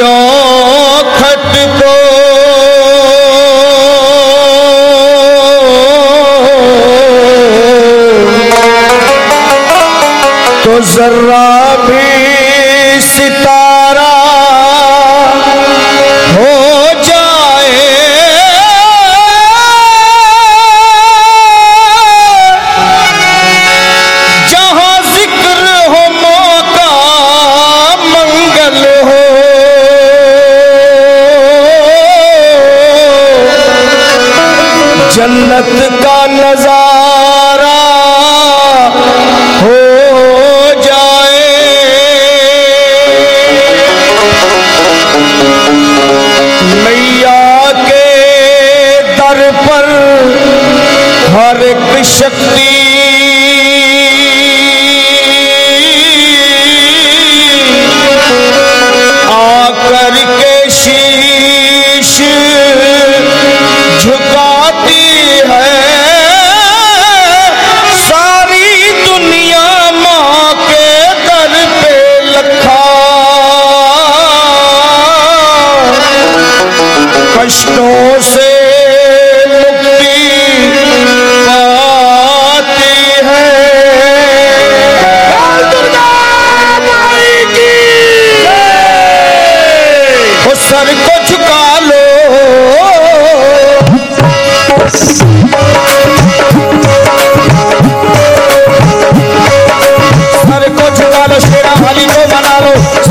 چوکھٹ کو۔ تو ذرا بھی ستا द्वार पर हर एक शक्ति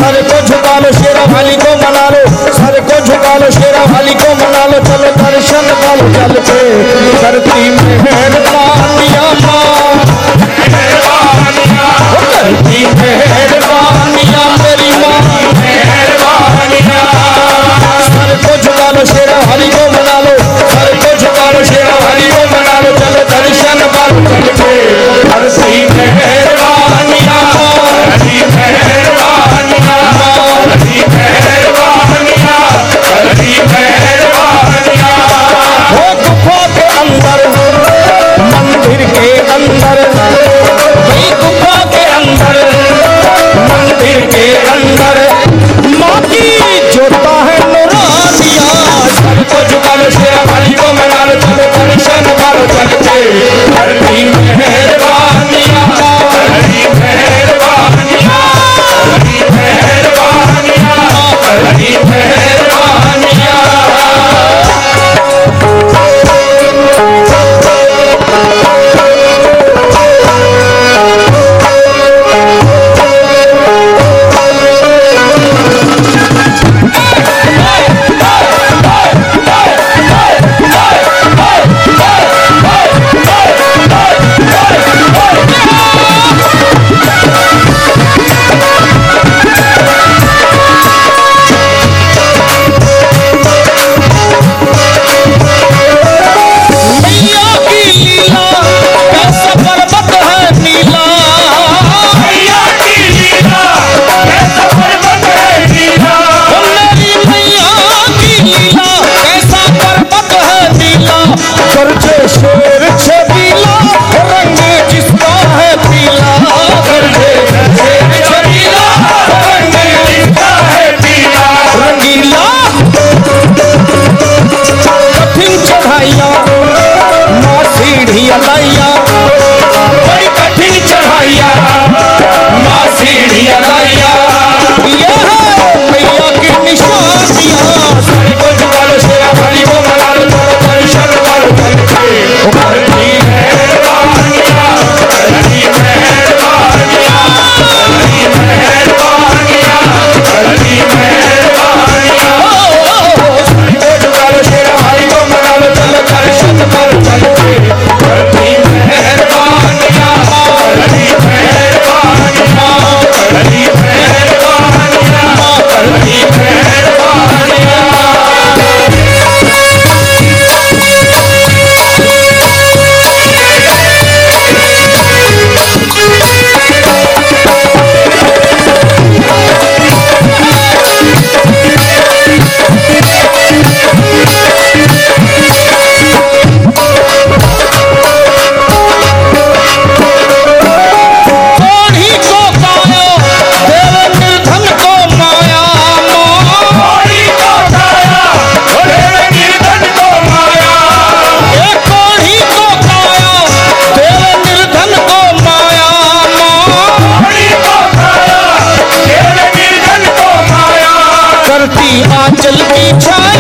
सर को झुका लो, शेरा वाली को मना लो। सर को झुका लो, शेरा वाली को मना लो। चलो दर्शन करो चल पे। धरती Don't try.